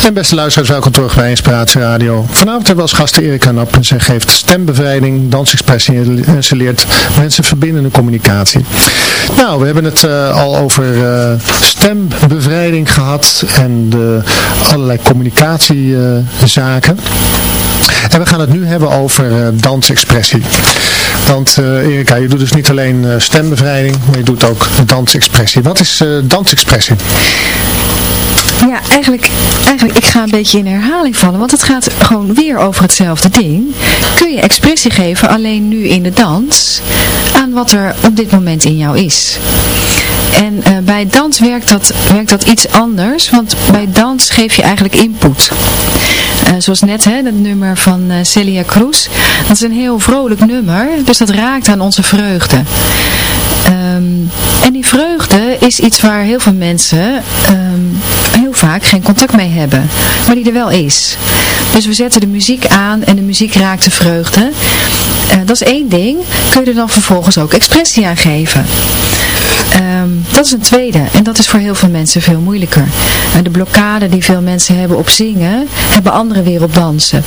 En beste luisteraars, welkom terug bij Inspiratie Radio. Vanavond hebben we als gasten Erika Nap. En zij geeft stembevrijding, dansexpressie en ze leert mensen verbindende communicatie. Nou, we hebben het uh, al over uh, stembevrijding gehad en de allerlei communicatiezaken. En we gaan het nu hebben over uh, dansexpressie. Want uh, Erika, je doet dus niet alleen uh, stembevrijding, maar je doet ook dansexpressie. Wat is dansexpressie? Ja, eigenlijk, eigenlijk, ik ga een beetje in herhaling vallen, want het gaat gewoon weer over hetzelfde ding. Kun je expressie geven, alleen nu in de dans, aan wat er op dit moment in jou is. En uh, bij dans werkt dat, werkt dat iets anders, want bij dans geef je eigenlijk input. Uh, zoals net, hè, dat nummer van uh, Celia Cruz. Dat is een heel vrolijk nummer, dus dat raakt aan onze vreugde. Um, en die vreugde is iets waar heel veel mensen heel vaak geen contact mee hebben. Maar die er wel is. Dus we zetten de muziek aan en de muziek raakt de vreugde. Uh, dat is één ding. Kun je er dan vervolgens ook expressie aan geven. Um, dat is een tweede. En dat is voor heel veel mensen veel moeilijker. En de blokkade die veel mensen hebben op zingen, hebben anderen weer op dansen.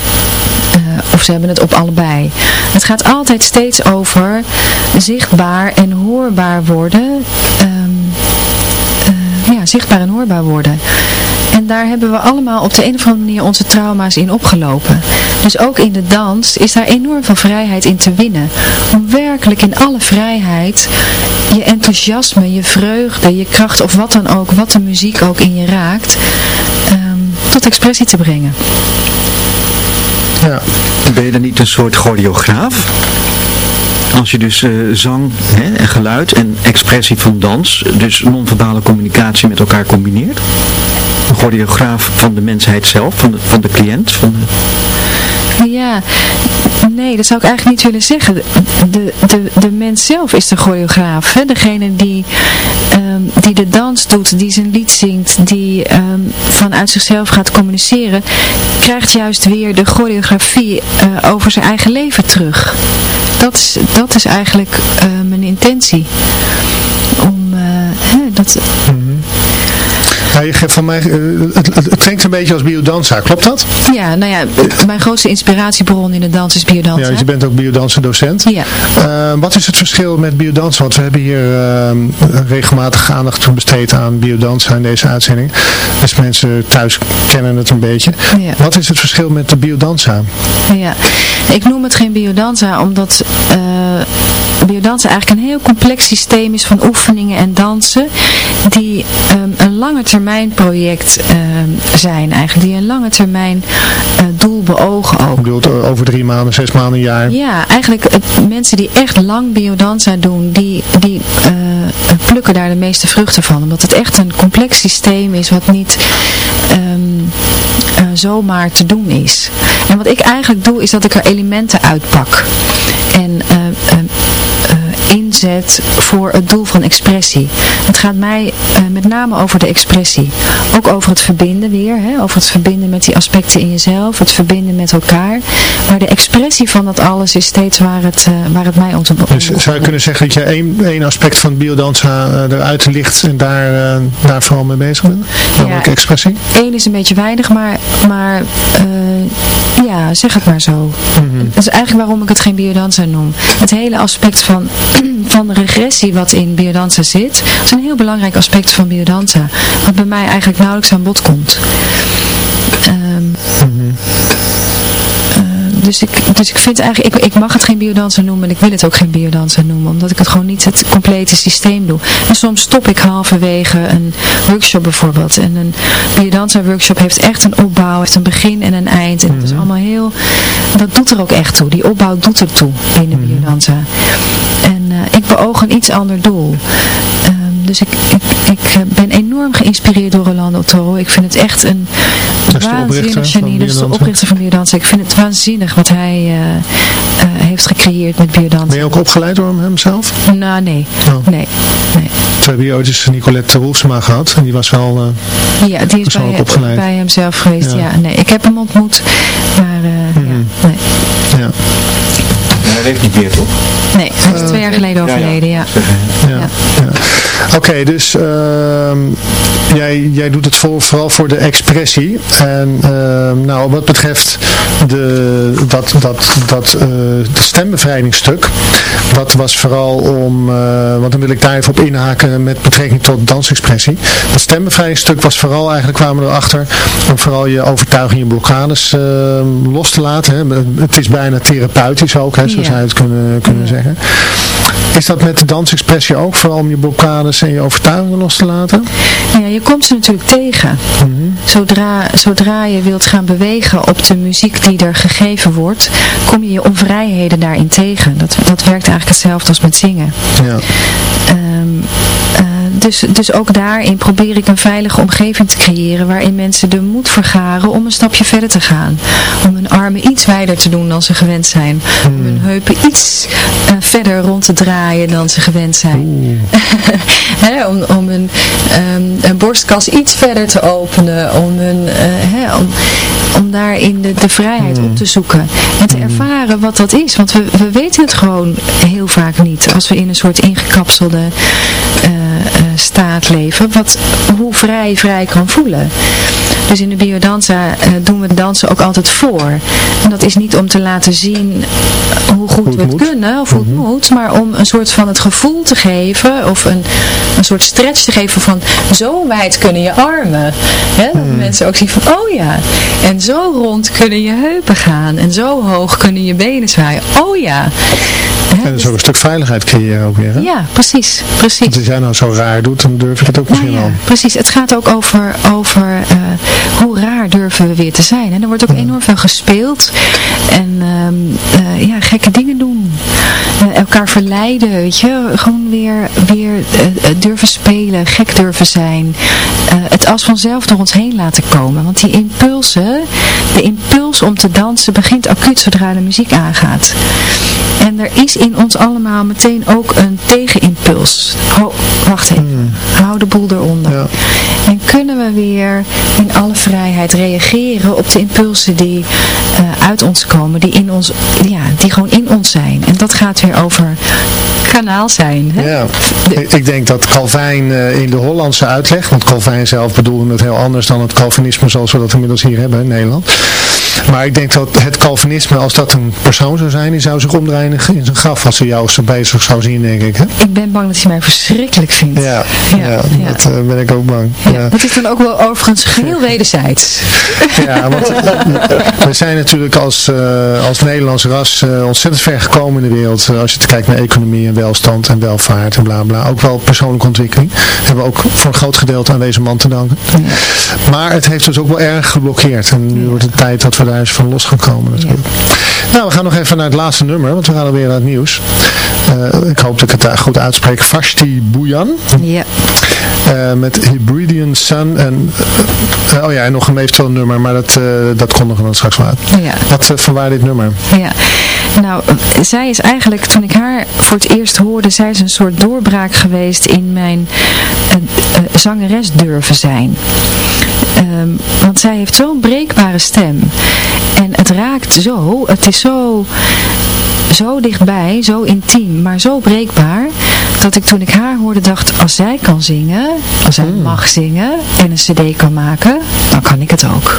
Uh, of ze hebben het op allebei. Het gaat altijd steeds over zichtbaar en hoorbaar worden. Ja, zichtbaar en hoorbaar worden. En daar hebben we allemaal op de een of andere manier onze trauma's in opgelopen. Dus ook in de dans is daar enorm veel vrijheid in te winnen. Om werkelijk in alle vrijheid je enthousiasme, je vreugde, je kracht of wat dan ook, wat de muziek ook in je raakt, um, tot expressie te brengen. Ja. Ben je dan niet een soort choreograaf? Als je dus uh, zang hè, en geluid en expressie van dans, dus non-verbale communicatie met elkaar combineert? Een choreograaf van de mensheid zelf, van de, van de cliënt? Van. Ja, nee, dat zou ik eigenlijk niet willen zeggen. De, de, de mens zelf is de choreograaf. Degene die, um, die de dans doet, die zijn lied zingt, die um, vanuit zichzelf gaat communiceren, krijgt juist weer de choreografie uh, over zijn eigen leven terug. Dat is, dat is eigenlijk uh, mijn intentie. Om hè, dat... -hmm. Ja, je geeft van mij, uh, het, het, klinkt een beetje als biodanza, klopt dat? Ja, nou ja, mijn grootste inspiratiebron in de dans is biodanza. Ja, je bent ook biodanza docent. Ja. Uh, wat is het verschil met biodanza? Want we hebben hier uh, regelmatig aandacht besteed aan biodanza in deze uitzending. Dus mensen thuis kennen het een beetje. Ja. Wat is het verschil met de biodanza? Ja, ik noem het geen biodanza omdat biodanza eigenlijk een heel complex systeem is van oefeningen en dansen die um, een lange termijn project uh, zijn eigenlijk, die een lange termijn uh, doel beogen ook. Je bedoelt over drie maanden, zes maanden, een jaar? Ja, eigenlijk mensen die echt lang biodanza doen, die, die uh, plukken daar de meeste vruchten van. Omdat het echt een complex systeem is wat niet um, zomaar te doen is. En wat ik eigenlijk doe, is dat ik er elementen uitpak. En y inzet voor het doel van expressie. Het gaat mij uh, met name over de expressie. Ook over het verbinden weer, hè? over het verbinden met die aspecten in jezelf, het verbinden met elkaar. Maar de expressie van dat alles is steeds waar het, uh, waar het mij om te Dus zou je kunnen zeggen dat je één, één aspect van biodanza uh, eruit licht en daar, daar vooral mee bezig bent? Namelijk ja, expressie? Eén is een beetje weinig, maar, maar ja, zeg het maar zo. Mm -hmm. Dat is eigenlijk waarom ik het geen biodanza noem. Het hele aspect van van de regressie wat in biodanza zit, is een heel belangrijk aspect van biodanza. Wat bij mij eigenlijk nauwelijks aan bod komt. Um, mm -hmm. uh, dus, ik, dus ik vind eigenlijk, ik, ik mag het geen biodanza noemen en ik wil het ook geen biodanza noemen, omdat ik het gewoon niet het complete systeem doe. En soms stop ik halverwege een workshop bijvoorbeeld. En een biodanza workshop heeft echt een opbouw, heeft een begin en een eind. En mm -hmm. dat is allemaal heel, dat doet er ook echt toe. Die opbouw doet er toe binnen mm -hmm. biodanza. En ik beoog een iets ander doel. Um, dus ik, ik, ik ben enorm geïnspireerd door Rolando Toro. Ik vind het echt een waanzinnig genie. Dat is de oprichter van Biodanza. Ik vind het waanzinnig wat hij uh, heeft gecreëerd met Biodanza. Ben je ook opgeleid door hem zelf? Nou, nee. Oh. Nee. nee. We hebben hier ooit eens Nicolette Roelsema gehad. En die was wel uh, Ja, die is bij, opgeleid. bij hemzelf geweest. Ja. ja. nee. Ik heb hem ontmoet. Maar mm -hmm. ja, nee. Ja. Hij leeft niet meer, toch? Nee, hij is twee jaar geleden overleden, ja. Ja. ja. Oké, dus uh, jij, jij doet het voor, vooral voor de expressie. En uh, nou, wat betreft de, dat, dat, dat uh, de stembevrijdingsstuk, dat was vooral om, uh, want dan wil ik daar even op inhaken met betrekking tot dansexpressie. Dat stembevrijdingsstuk was vooral, eigenlijk kwamen we erachter, om vooral je overtuiging, je blokkades ehm, los te laten. Hè. Het is bijna therapeutisch ook, hè. Zou je het kunnen, kunnen zeggen. Is dat met de dansexpressie ook, vooral om je blokkades en je overtuigingen los te laten? Ja, je komt ze natuurlijk tegen. Mm -hmm. zodra, zodra je wilt gaan bewegen op de muziek die er gegeven wordt, kom je je onvrijheden daarin tegen. Dat, dat werkt eigenlijk hetzelfde als met zingen. Ja. Um, uh, dus, dus ook daarin probeer ik een veilige omgeving te creëren waarin mensen de moed vergaren om een stapje verder te gaan. Om hun armen iets wijder te doen dan ze gewend zijn. Om hun heupen iets uh, verder rond te draaien dan ze gewend zijn. He, om, om hun um, een borstkas iets verder te openen. Om, hun, uh, he, om, om daarin de, de vrijheid mm. op te zoeken. En te ervaren wat dat is. Want we, we weten het gewoon heel vaak niet. Als we in een soort ingekapselde uh, staat leven. Wat, hoe vrij vrij kan voelen. Dus in de biodanza uh, doen we dansen ook altijd voor. En dat is niet om te laten zien hoe goed hoe we het moet. kunnen of hoe mm -hmm. het moet. Maar om een soort van het gevoel te geven. Of een, een soort stretch te geven van zo wijd kunnen je armen. Hè? Dat mm. mensen ook zien van oh ja. En zo rond kunnen je heupen gaan. En zo hoog kunnen je benen zwaaien. Oh ja. En dus ook een stuk veiligheid creëren ook weer. Hè? Ja, precies. precies. Want als jij nou zo raar doet, dan durf ik het ook misschien nou ja, al. Precies. Het gaat ook over, over uh, hoe raar durven we weer te zijn. En er wordt ook enorm veel gespeeld. En um, uh, ja, gekke dingen doen. Uh, elkaar verleiden, weet je. Gewoon weer, weer durven spelen, gek durven zijn. het als vanzelf door ons heen laten komen. Want die impulsen, de impuls om te dansen begint acuut zodra de muziek aangaat. En er is in ons allemaal meteen ook een tegenimpuls. Ho, wacht even. Mm. Hou de boel eronder. Ja. En kunnen we weer in alle vrijheid reageren op de impulsen die uh, uit ons komen, die, in ons, ja, die gewoon in ons zijn. En dat gaat weer over kanaal zijn. Hè? Ja, ik denk dat Calvijn uh, in de Hollandse uitleg, want Calvijn zelf bedoelde het heel anders dan het Calvinisme zoals we dat inmiddels hier hebben in Nederland. Maar ik denk dat het Calvinisme, als dat een persoon zou zijn, die zou zich omdraaien in zijn graf als hij jou zo bezig zou zien, denk ik. Hè? Ik ben bang dat hij mij verschrikkelijk vindt. Ja, ja, ja, ja. dat uh, ben ik ook bang. Ja, Dat is dan ook wel overigens geheel wederzijds. Ja, want we zijn natuurlijk als, uh, als Nederlands ras uh, ontzettend ver gekomen in de wereld. als je kijkt naar economie en welstand en welvaart en bla bla. Ook wel persoonlijke ontwikkeling. Hebben we ook voor een groot gedeelte aan deze man te danken. Maar het heeft ons ook wel erg geblokkeerd. En nu wordt het tijd dat we daar eens van los gaan komen natuurlijk. Nou, we gaan nog even naar het laatste nummer, want we gaan alweer naar het nieuws. Uh, ik hoop dat ik het goed uitspreek. Vashti Bouyan. Ja. Uh, met Hebridean Sun en uh, oh ja, en nog een eventueel nummer, maar dat, dat kondigen we dan straks wel uit. Ja. Wat vanwaar dit nummer? Ja. Nou, zij is eigenlijk, toen ik haar voor het eerst hoorde, zij is een soort doorbraak geweest in mijn zangeres durven zijn. Um, want zij heeft zo'n breekbare stem. En het raakt zo, het is zo, zo dichtbij, zo intiem, maar zo breekbaar, dat ik toen ik haar hoorde dacht, als zij kan zingen, als zij mm. mag zingen en een cd kan maken, dan kan ik het ook.